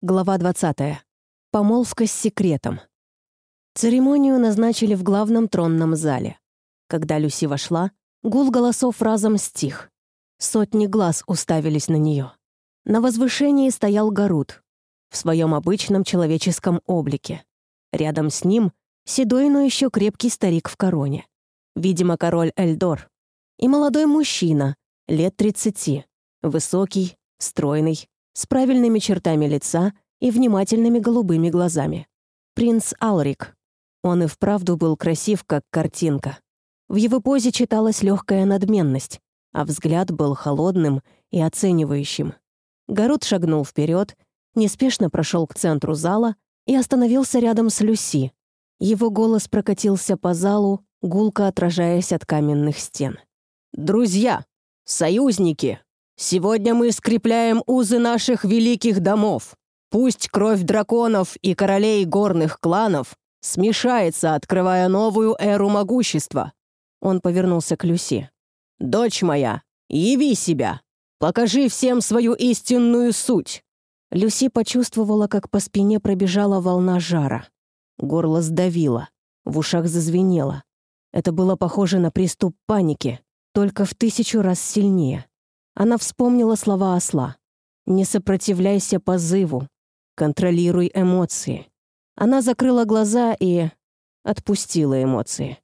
Глава 20. Помолвка с секретом. Церемонию назначили в главном тронном зале. Когда Люси вошла, гул голосов разом стих. Сотни глаз уставились на нее. На возвышении стоял Гарут в своем обычном человеческом облике. Рядом с ним седой, но еще крепкий старик в короне. Видимо, король Эльдор. И молодой мужчина, лет 30, высокий, стройный, с правильными чертами лица и внимательными голубыми глазами. Принц Алрик. Он и вправду был красив, как картинка. В его позе читалась легкая надменность, а взгляд был холодным и оценивающим. Гарут шагнул вперед, неспешно прошел к центру зала и остановился рядом с Люси. Его голос прокатился по залу, гулко отражаясь от каменных стен. «Друзья! Союзники! Сегодня мы скрепляем узы наших великих домов. Пусть кровь драконов и королей горных кланов смешается, открывая новую эру могущества». Он повернулся к Люси. «Дочь моя, яви себя. Покажи всем свою истинную суть». Люси почувствовала, как по спине пробежала волна жара. Горло сдавило, в ушах зазвенело. Это было похоже на приступ паники, только в тысячу раз сильнее. Она вспомнила слова осла. «Не сопротивляйся позыву. Контролируй эмоции». Она закрыла глаза и отпустила эмоции.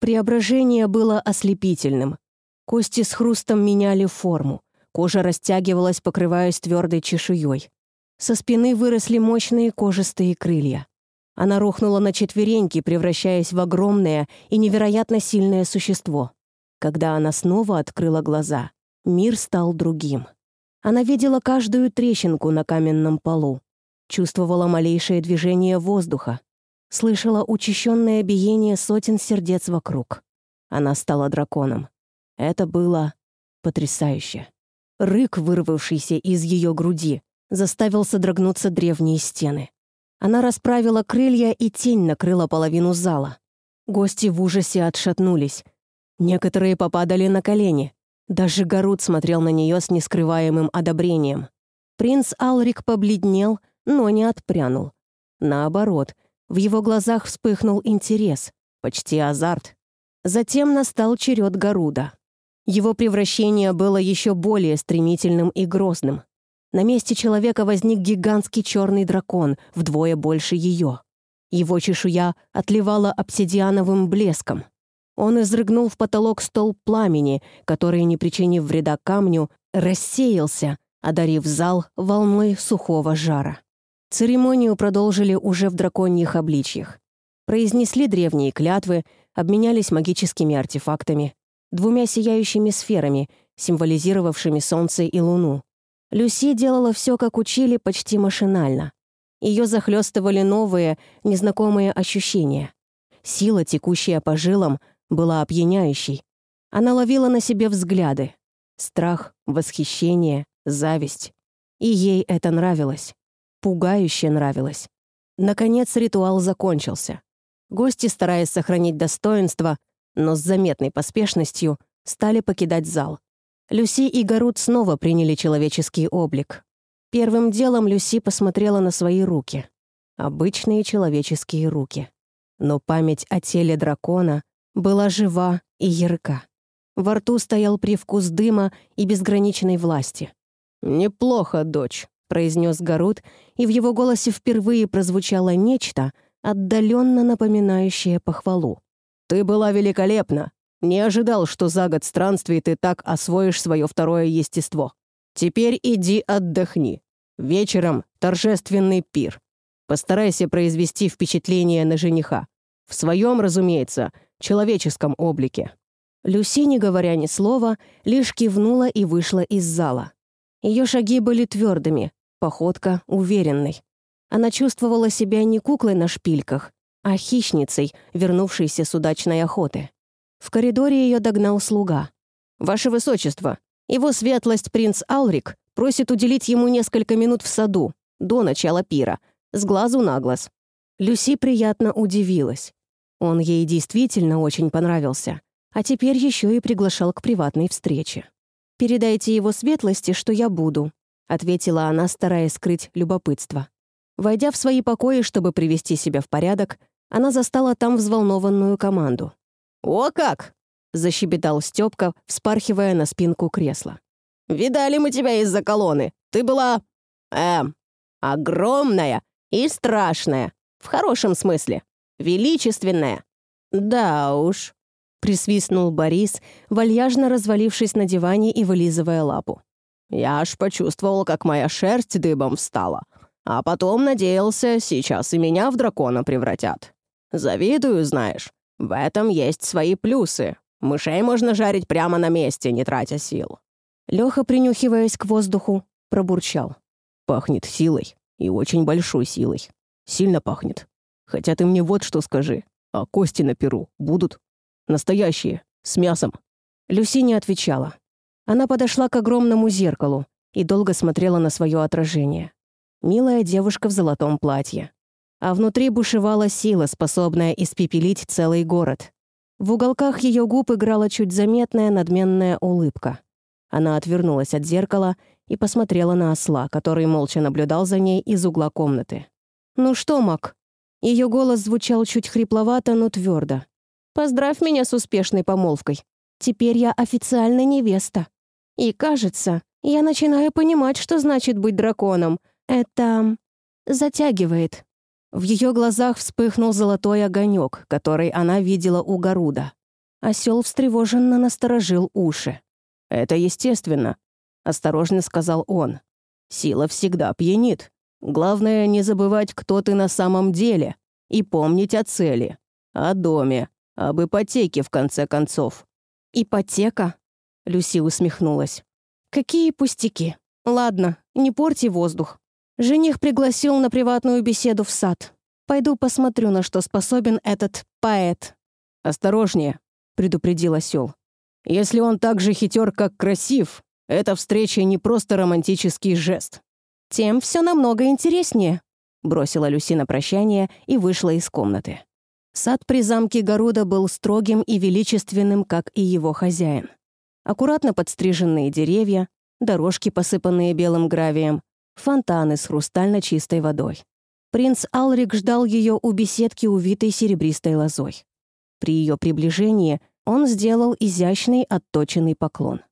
Преображение было ослепительным. Кости с хрустом меняли форму. Кожа растягивалась, покрываясь твердой чешуей. Со спины выросли мощные кожистые крылья. Она рухнула на четвереньки, превращаясь в огромное и невероятно сильное существо. Когда она снова открыла глаза, Мир стал другим. Она видела каждую трещинку на каменном полу, чувствовала малейшее движение воздуха, слышала учащенное биение сотен сердец вокруг. Она стала драконом. Это было потрясающе. Рык, вырвавшийся из ее груди, заставил содрогнуться древние стены. Она расправила крылья, и тень накрыла половину зала. Гости в ужасе отшатнулись. Некоторые попадали на колени, даже Гарут смотрел на нее с нескрываемым одобрением. Принц Алрик побледнел, но не отпрянул. Наоборот, в его глазах вспыхнул интерес, почти азарт. Затем настал черед Гаруда. Его превращение было еще более стремительным и грозным. На месте человека возник гигантский черный дракон, вдвое больше ее. Его чешуя отливала обсидиановым блеском. Он изрыгнул в потолок стол пламени, который, не причинив вреда камню, рассеялся, одарив зал волной сухого жара. Церемонию продолжили уже в драконьих обличьях. Произнесли древние клятвы, обменялись магическими артефактами, двумя сияющими сферами, символизировавшими солнце и луну. Люси делала все, как учили, почти машинально. Ее захлестывали новые, незнакомые ощущения. Сила, текущая по жилам, была опьяняющей. Она ловила на себе взгляды. Страх, восхищение, зависть. И ей это нравилось. Пугающе нравилось. Наконец ритуал закончился. Гости, стараясь сохранить достоинство, но с заметной поспешностью, стали покидать зал. Люси и Гарут снова приняли человеческий облик. Первым делом Люси посмотрела на свои руки. Обычные человеческие руки. Но память о теле дракона была жива и ярка. Во рту стоял привкус дыма и безграничной власти. «Неплохо, дочь», — произнес Гарут, и в его голосе впервые прозвучало нечто, отдаленно напоминающее похвалу. «Ты была великолепна. Не ожидал, что за год странствий ты так освоишь свое второе естество. Теперь иди отдохни. Вечером торжественный пир. Постарайся произвести впечатление на жениха. В своем, разумеется, человеческом облике. Люси, не говоря ни слова, лишь кивнула и вышла из зала. Ее шаги были твердыми, походка уверенной. Она чувствовала себя не куклой на шпильках, а хищницей, вернувшейся с удачной охоты. В коридоре ее догнал слуга. «Ваше Высочество, его светлость принц Алрик просит уделить ему несколько минут в саду, до начала пира, с глазу на глаз». Люси приятно удивилась. Он ей действительно очень понравился, а теперь еще и приглашал к приватной встрече. «Передайте его светлости, что я буду», — ответила она, стараясь скрыть любопытство. Войдя в свои покои, чтобы привести себя в порядок, она застала там взволнованную команду. «О как!» — защебетал Стёпка, вспархивая на спинку кресла. «Видали мы тебя из-за колонны. Ты была... эм... огромная и страшная. В хорошем смысле. Величественная». «Да уж», — присвистнул Борис, вальяжно развалившись на диване и вылизывая лапу. «Я аж почувствовал, как моя шерсть дыбом встала. А потом надеялся, сейчас и меня в дракона превратят. Завидую, знаешь. В этом есть свои плюсы. Мышей можно жарить прямо на месте, не тратя сил». Лёха, принюхиваясь к воздуху, пробурчал. «Пахнет силой. И очень большой силой. Сильно пахнет. Хотя ты мне вот что скажи. А кости на перу будут? Настоящие, с мясом». Люси не отвечала. Она подошла к огромному зеркалу и долго смотрела на свое отражение милая девушка в золотом платье. А внутри бушевала сила, способная испепелить целый город. В уголках ее губ играла чуть заметная надменная улыбка. Она отвернулась от зеркала и посмотрела на осла, который молча наблюдал за ней из угла комнаты. «Ну что, Мак?» Ее голос звучал чуть хрипловато, но твердо. «Поздравь меня с успешной помолвкой. Теперь я официально невеста. И, кажется, я начинаю понимать, что значит быть драконом, это... затягивает. В ее глазах вспыхнул золотой огонек, который она видела у Гаруда. Осел встревоженно насторожил уши. «Это естественно», — осторожно сказал он. «Сила всегда пьянит. Главное, не забывать, кто ты на самом деле, и помнить о цели, о доме, об ипотеке, в конце концов». «Ипотека?» — Люси усмехнулась. «Какие пустяки. Ладно, не порти воздух. Жених пригласил на приватную беседу в сад. Пойду посмотрю, на что способен этот поэт. «Осторожнее», — предупредил осел. «Если он так же хитер, как красив, эта встреча не просто романтический жест». «Тем все намного интереснее», — бросила Люси на прощание и вышла из комнаты. Сад при замке Гаруда был строгим и величественным, как и его хозяин. Аккуратно подстриженные деревья, дорожки, посыпанные белым гравием, фонтаны с хрустально чистой водой. Принц Алрик ждал ее у беседки, увитой серебристой лозой. При ее приближении он сделал изящный отточенный поклон.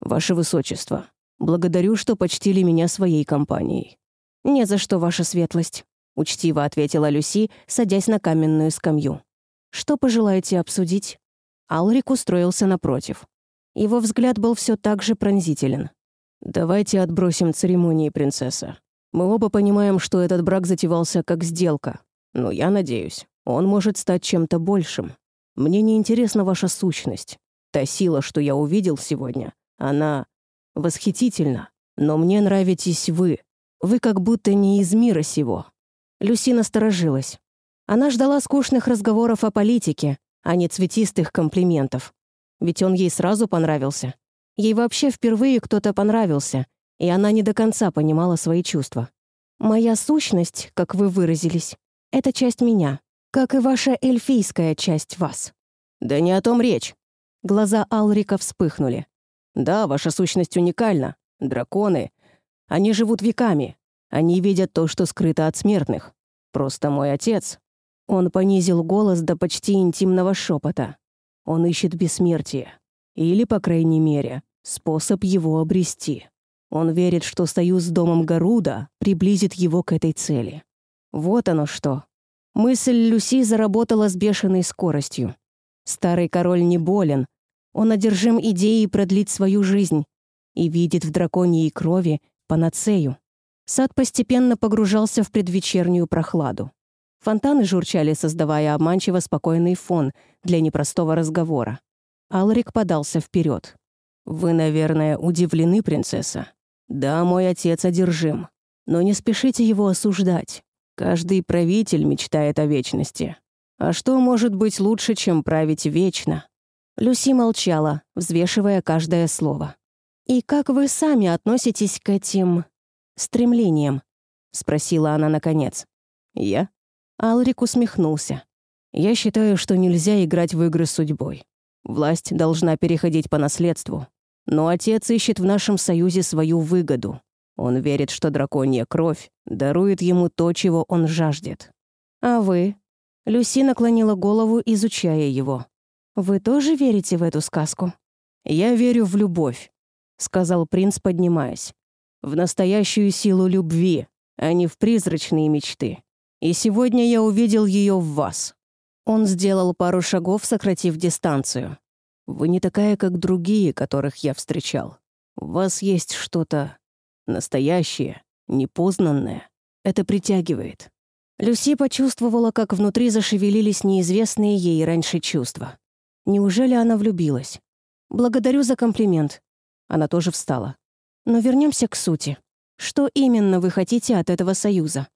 «Ваше Высочество, благодарю, что почтили меня своей компанией». «Не за что, Ваша Светлость», — учтиво ответила Люси, садясь на каменную скамью. «Что пожелаете обсудить?» Алрик устроился напротив. Его взгляд был все так же пронзителен. «Давайте отбросим церемонии, принцесса. Мы оба понимаем, что этот брак затевался как сделка. Но я надеюсь, он может стать чем-то большим. Мне не интересна ваша сущность. Та сила, что я увидел сегодня, она восхитительна. Но мне нравитесь вы. Вы как будто не из мира сего». Люси насторожилась. Она ждала скучных разговоров о политике, а не цветистых комплиментов. Ведь он ей сразу понравился. Ей вообще впервые кто-то понравился, и она не до конца понимала свои чувства. «Моя сущность, как вы выразились, это часть меня, как и ваша эльфийская часть вас». «Да не о том речь». Глаза Алрика вспыхнули. «Да, ваша сущность уникальна. Драконы. Они живут веками. Они видят то, что скрыто от смертных. Просто мой отец». Он понизил голос до почти интимного шепота. Он ищет бессмертие. Или, по крайней мере, способ его обрести. Он верит, что союз с домом Гаруда приблизит его к этой цели. Вот оно что. Мысль Люси заработала с бешеной скоростью. Старый король не болен. Он одержим идеей продлить свою жизнь и видит в драконьей крови панацею. Сад постепенно погружался в предвечернюю прохладу. Фонтаны журчали, создавая обманчиво спокойный фон для непростого разговора. Алрик подался вперед. «Вы, наверное, удивлены, принцесса. Да, мой отец одержим. Но не спешите его осуждать. Каждый правитель мечтает о вечности. А что может быть лучше, чем править вечно?» Люси молчала, взвешивая каждое слово. «И как вы сами относитесь к этим... стремлениям?» — спросила она наконец. «Я?» Алрик усмехнулся. «Я считаю, что нельзя играть в игры с судьбой. Власть должна переходить по наследству. Но отец ищет в нашем союзе свою выгоду. Он верит, что драконья кровь дарует ему то, чего он жаждет. А вы? Люси наклонила голову, изучая его. Вы тоже верите в эту сказку? Я верю в любовь, сказал принц, поднимаясь. В настоящую силу любви, а не в призрачные мечты. И сегодня я увидел ее в вас. Он сделал пару шагов, сократив дистанцию. Вы не такая, как другие, которых я встречал. У вас есть что-то настоящее, непознанное. Это притягивает. Люси почувствовала, как внутри зашевелились неизвестные ей раньше чувства. Неужели она влюбилась? Благодарю за комплимент. Она тоже встала. Но вернемся к сути. Что именно вы хотите от этого союза?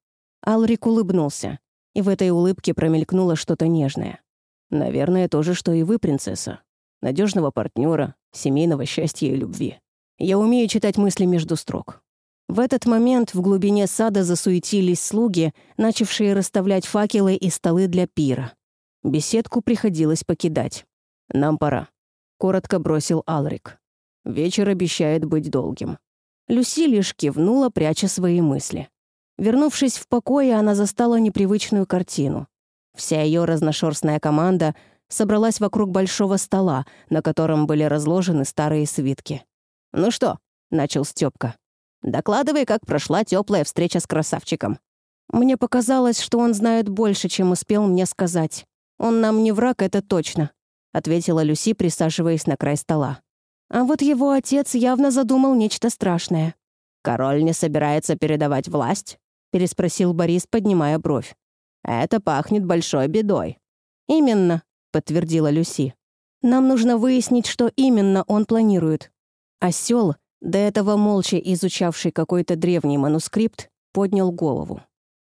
Алрик улыбнулся, и в этой улыбке промелькнуло что-то нежное. Наверное, то же, что и вы, принцесса. Надежного партнера, семейного счастья и любви. Я умею читать мысли между строк. В этот момент в глубине сада засуетились слуги, начавшие расставлять факелы и столы для пира. Беседку приходилось покидать. «Нам пора», — коротко бросил Алрик. «Вечер обещает быть долгим». Люси лишь кивнула, пряча свои мысли. Вернувшись в покое, она застала непривычную картину. Вся ее разношерстная команда собралась вокруг большого стола, на котором были разложены старые свитки. «Ну что?» — начал Стёпка. «Докладывай, как прошла теплая встреча с красавчиком». Мне показалось, что он знает больше, чем успел мне сказать. Он нам не враг, это точно», — ответила Люси, присаживаясь на край стола. А вот его отец явно задумал нечто страшное. «Король не собирается передавать власть?» — переспросил Борис, поднимая бровь. «Это пахнет большой бедой». «Именно», — подтвердила Люси. «Нам нужно выяснить, что именно он планирует. Осел, до этого молча изучавший какой-то древний манускрипт, поднял голову.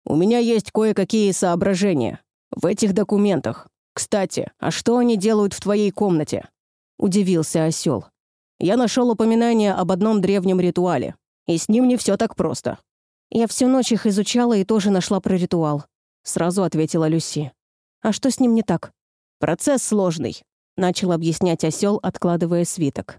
«У меня есть кое-какие соображения. В этих документах. Кстати, а что они делают в твоей комнате?» Удивился осел. «Я нашел упоминание об одном древнем ритуале, и с ним не все так просто». «Я всю ночь их изучала и тоже нашла про ритуал», — сразу ответила Люси. «А что с ним не так?» «Процесс сложный», — начал объяснять осел, откладывая свиток.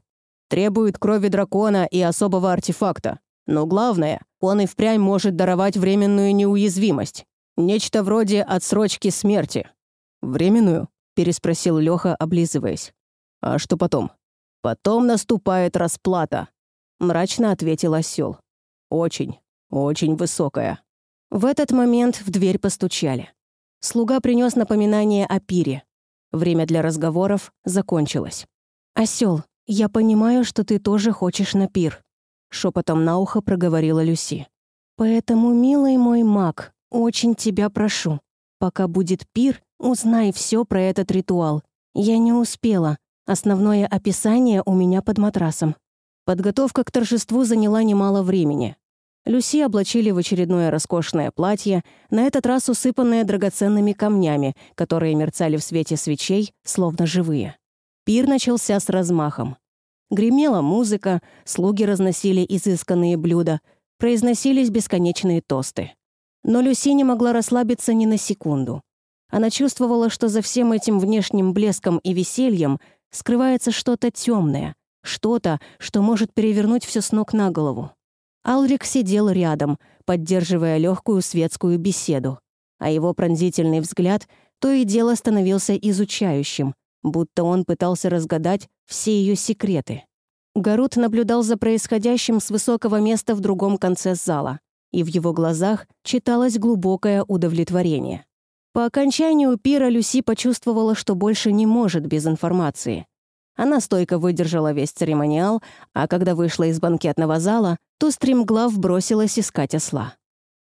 Требует крови дракона и особого артефакта. Но главное, он и впрямь может даровать временную неуязвимость. Нечто вроде отсрочки смерти. «Временную?» — переспросил Лёха, облизываясь. «А что потом?» «Потом наступает расплата», — мрачно ответил осел. «Очень, очень высокая». В этот момент в дверь постучали. Слуга принес напоминание о пире. Время для разговоров закончилось. «Осел, «Я понимаю, что ты тоже хочешь на пир», — шепотом на ухо проговорила Люси. «Поэтому, милый мой маг, очень тебя прошу, пока будет пир, узнай все про этот ритуал. Я не успела. Основное описание у меня под матрасом». Подготовка к торжеству заняла немало времени. Люси облачили в очередное роскошное платье, на этот раз усыпанное драгоценными камнями, которые мерцали в свете свечей, словно живые. Пир начался с размахом. Гремела музыка, слуги разносили изысканные блюда, произносились бесконечные тосты. Но Люси не могла расслабиться ни на секунду. Она чувствовала, что за всем этим внешним блеском и весельем скрывается что-то темное, что-то, что может перевернуть все с ног на голову. Алрик сидел рядом, поддерживая легкую светскую беседу, а его пронзительный взгляд то и дело становился изучающим, будто он пытался разгадать все ее секреты. Гарут наблюдал за происходящим с высокого места в другом конце зала, и в его глазах читалось глубокое удовлетворение. По окончанию пира Люси почувствовала, что больше не может без информации. Она стойко выдержала весь церемониал, а когда вышла из банкетного зала, то стремглав бросилась искать осла.